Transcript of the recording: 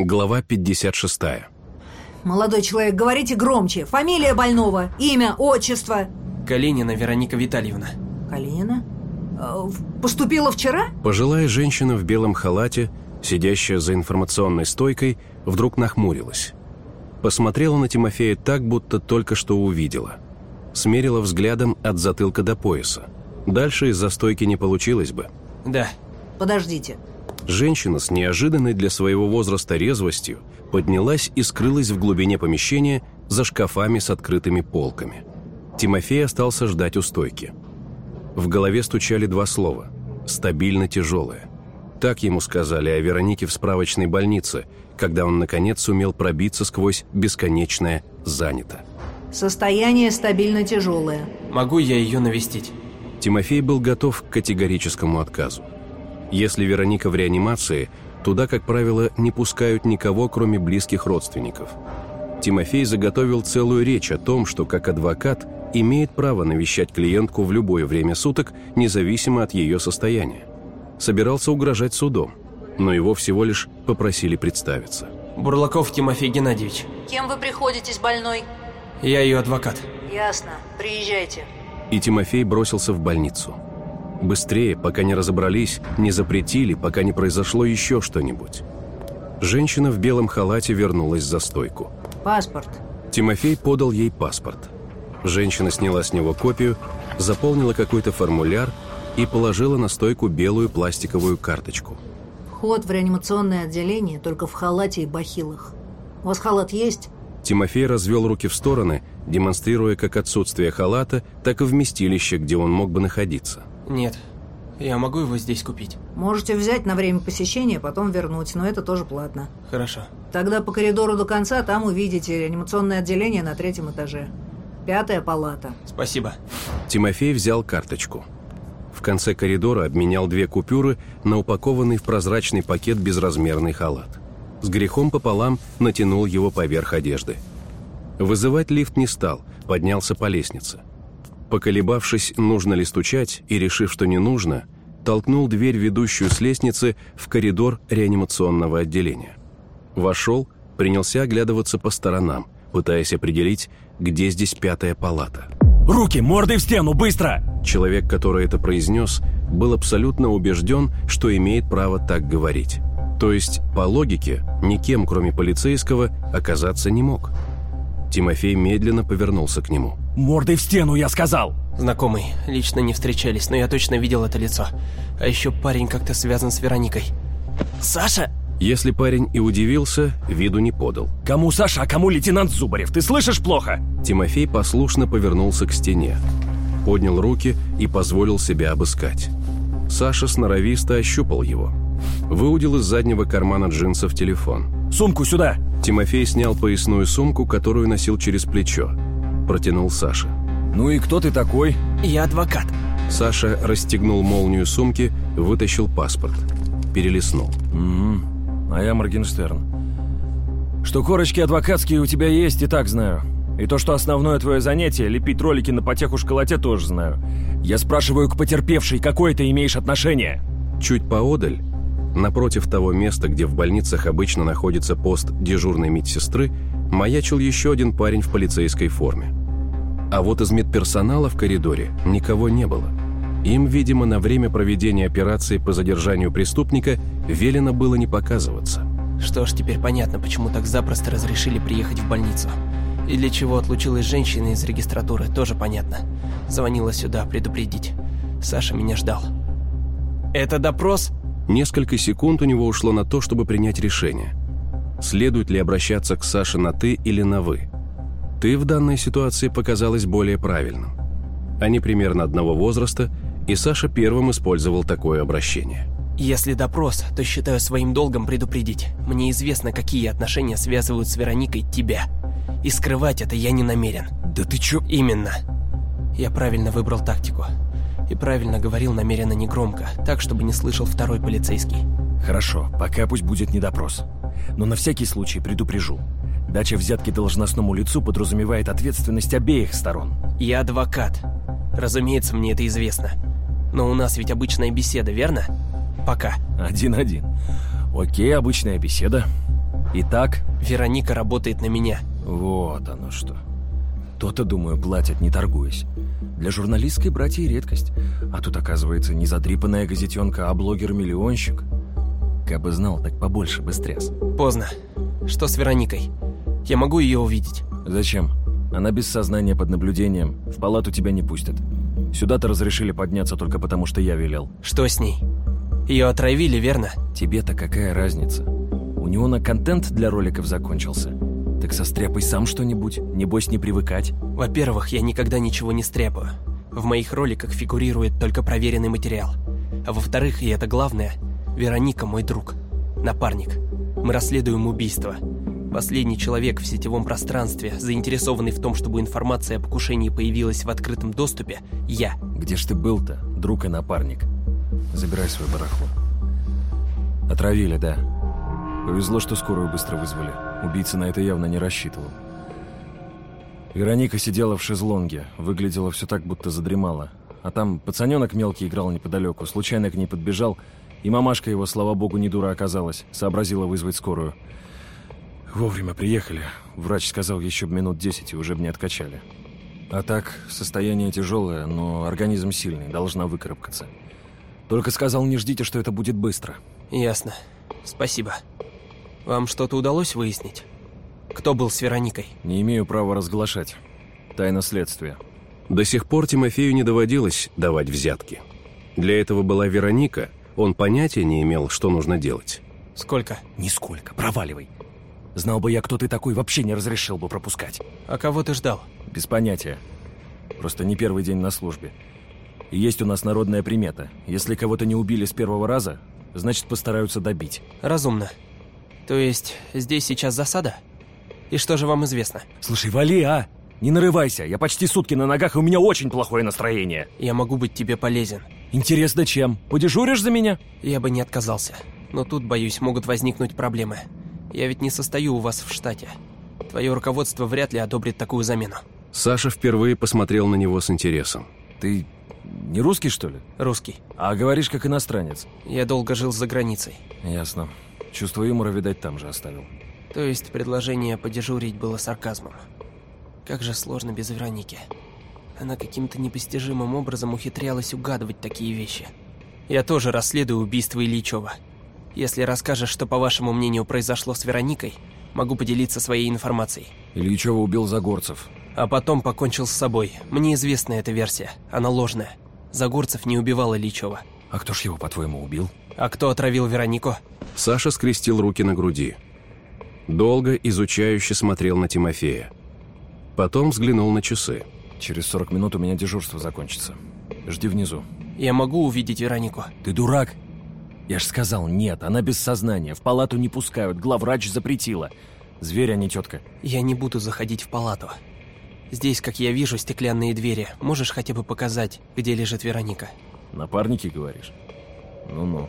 Глава 56. Молодой человек, говорите громче. Фамилия больного, имя, отчество. Калинина Вероника Витальевна. Калинина? Э, Поступила вчера? Пожилая женщина в белом халате, сидящая за информационной стойкой, вдруг нахмурилась. Посмотрела на Тимофея так, будто только что увидела. Смерила взглядом от затылка до пояса. Дальше из-за стойки не получилось бы. Да. Подождите. Женщина с неожиданной для своего возраста резвостью поднялась и скрылась в глубине помещения за шкафами с открытыми полками. Тимофей остался ждать у стойки. В голове стучали два слова «стабильно тяжелое». Так ему сказали о Веронике в справочной больнице, когда он, наконец, сумел пробиться сквозь бесконечное «занято». Состояние стабильно тяжелое. Могу я ее навестить? Тимофей был готов к категорическому отказу. Если Вероника в реанимации, туда, как правило, не пускают никого, кроме близких родственников. Тимофей заготовил целую речь о том, что как адвокат имеет право навещать клиентку в любое время суток, независимо от ее состояния. Собирался угрожать судом, но его всего лишь попросили представиться. Бурлаков Тимофей Геннадьевич. Кем вы приходитесь больной? Я ее адвокат. Ясно. Приезжайте. И Тимофей бросился в больницу. Быстрее, пока не разобрались, не запретили, пока не произошло еще что-нибудь. Женщина в белом халате вернулась за стойку. Паспорт. Тимофей подал ей паспорт. Женщина сняла с него копию, заполнила какой-то формуляр и положила на стойку белую пластиковую карточку. Вход в реанимационное отделение только в халате и бахилах. У вас халат есть? Тимофей развел руки в стороны, демонстрируя как отсутствие халата, так и вместилище, где он мог бы находиться. Нет. Я могу его здесь купить? Можете взять на время посещения, потом вернуть, но это тоже платно. Хорошо. Тогда по коридору до конца там увидите реанимационное отделение на третьем этаже. Пятая палата. Спасибо. Тимофей взял карточку. В конце коридора обменял две купюры на упакованный в прозрачный пакет безразмерный халат. С грехом пополам натянул его поверх одежды. Вызывать лифт не стал, поднялся по лестнице. Поколебавшись, нужно ли стучать, и решив, что не нужно, толкнул дверь, ведущую с лестницы, в коридор реанимационного отделения. Вошел, принялся оглядываться по сторонам, пытаясь определить, где здесь пятая палата. Руки, мордой в стену, быстро! Человек, который это произнес, был абсолютно убежден, что имеет право так говорить. То есть, по логике, никем, кроме полицейского, оказаться не мог. Тимофей медленно повернулся к нему. Мордой в стену, я сказал! Знакомый. Лично не встречались, но я точно видел это лицо. А еще парень как-то связан с Вероникой. Саша? Если парень и удивился, виду не подал. Кому Саша, а кому лейтенант Зубарев? Ты слышишь плохо? Тимофей послушно повернулся к стене, поднял руки и позволил себя обыскать. Саша сноровисто ощупал его. Выудил из заднего кармана джинсов телефон. Сумку сюда! Тимофей снял поясную сумку, которую носил через плечо. Протянул Саше. Ну и кто ты такой? Я адвокат. Саша расстегнул молнию сумки, вытащил паспорт. Перелистнул. Угу. А я Моргенштерн. Что корочки адвокатские у тебя есть, и так знаю. И то, что основное твое занятие – лепить ролики на потеху школоте, тоже знаю. Я спрашиваю к потерпевшей, какое ты имеешь отношение? Чуть поодаль, напротив того места, где в больницах обычно находится пост дежурной медсестры, маячил еще один парень в полицейской форме. А вот из медперсонала в коридоре никого не было. Им, видимо, на время проведения операции по задержанию преступника велено было не показываться. Что ж, теперь понятно, почему так запросто разрешили приехать в больницу. И для чего отлучилась женщина из регистратуры, тоже понятно. Звонила сюда предупредить. Саша меня ждал. Это допрос? Несколько секунд у него ушло на то, чтобы принять решение. Следует ли обращаться к Саше на «ты» или на «вы». «Ты» в данной ситуации показалось более правильным. Они примерно одного возраста, и Саша первым использовал такое обращение. Если допрос, то считаю своим долгом предупредить. Мне известно, какие отношения связывают с Вероникой тебя. И скрывать это я не намерен. Да ты чё? Именно. Я правильно выбрал тактику. И правильно говорил намеренно негромко, так, чтобы не слышал второй полицейский. Хорошо, пока пусть будет не допрос. Но на всякий случай предупрежу. Дача взятки должностному лицу подразумевает ответственность обеих сторон. Я адвокат. Разумеется, мне это известно. Но у нас ведь обычная беседа, верно? Пока. Один-один. Окей, обычная беседа. Итак, Вероника работает на меня. вот оно что. То-то, думаю, платят, не торгуясь. Для журналистской братьи редкость. А тут, оказывается, не задрипанная газетенка, а блогер-миллионщик. Кабы знал, так побольше бы стряс. Поздно. Что с Вероникой? Я могу ее увидеть? Зачем? Она без сознания под наблюдением. В палату тебя не пустят. Сюда-то разрешили подняться только потому, что я велел. Что с ней? Ее отравили, верно? Тебе-то какая разница? У него на контент для роликов закончился. Так состряпай сам что-нибудь, небось не привыкать. Во-первых, я никогда ничего не стряпаю. В моих роликах фигурирует только проверенный материал. А во-вторых, и это главное, Вероника мой друг, напарник. Мы расследуем убийство. Последний человек в сетевом пространстве, заинтересованный в том, чтобы информация о покушении появилась в открытом доступе, я. Где ж ты был-то, друг и напарник? Забирай свой барахло. Отравили, да. Повезло, что скорую быстро вызвали. Убийца на это явно не рассчитывал. Вероника сидела в шезлонге, выглядела все так, будто задремала. А там пацаненок мелкий играл неподалеку, случайно к ней подбежал, и мамашка его, слава богу, не дура оказалась, сообразила вызвать скорую. Вовремя приехали. Врач сказал еще минут десять, и уже бы не откачали. А так, состояние тяжелое, но организм сильный, должна выкарабкаться. Только сказал, не ждите, что это будет быстро. Ясно. Спасибо. Вам что-то удалось выяснить? Кто был с Вероникой? Не имею права разглашать. Тайна следствия. До сих пор Тимофею не доводилось давать взятки. Для этого была Вероника, он понятия не имел, что нужно делать. Сколько? Нисколько, проваливай. Знал бы я, кто ты такой, вообще не разрешил бы пропускать. А кого ты ждал? Без понятия. Просто не первый день на службе. И есть у нас народная примета. Если кого-то не убили с первого раза, значит постараются добить. Разумно. То есть, здесь сейчас засада? И что же вам известно? Слушай, вали, а! Не нарывайся, я почти сутки на ногах, и у меня очень плохое настроение. Я могу быть тебе полезен. Интересно, чем? Подежуришь за меня? Я бы не отказался. Но тут, боюсь, могут возникнуть проблемы. Я ведь не состою у вас в штате. Твое руководство вряд ли одобрит такую замену. Саша впервые посмотрел на него с интересом. Ты не русский, что ли? Русский. А говоришь, как иностранец. Я долго жил за границей. Ясно. Чувство юмора, видать, там же оставил. То есть предложение подежурить было сарказмом. Как же сложно без Вероники. Она каким-то непостижимым образом ухитрялась угадывать такие вещи. Я тоже расследую убийство Ильичева. Если расскажешь, что, по вашему мнению, произошло с Вероникой, могу поделиться своей информацией. Ильичева убил Загорцев. А потом покончил с собой. Мне известна эта версия. Она ложная. Загорцев не убивал Ильичева. А кто ж его, по-твоему, убил? А кто отравил Веронику? Саша скрестил руки на груди. Долго изучающе смотрел на Тимофея. Потом взглянул на часы. Через 40 минут у меня дежурство закончится. Жди внизу. Я могу увидеть Веронику? Ты дурак? Я ж сказал, нет, она без сознания. В палату не пускают, главврач запретила. Зверь, а не тетка. Я не буду заходить в палату. Здесь, как я вижу, стеклянные двери. Можешь хотя бы показать, где лежит Вероника? Напарники, говоришь? Ну-ну.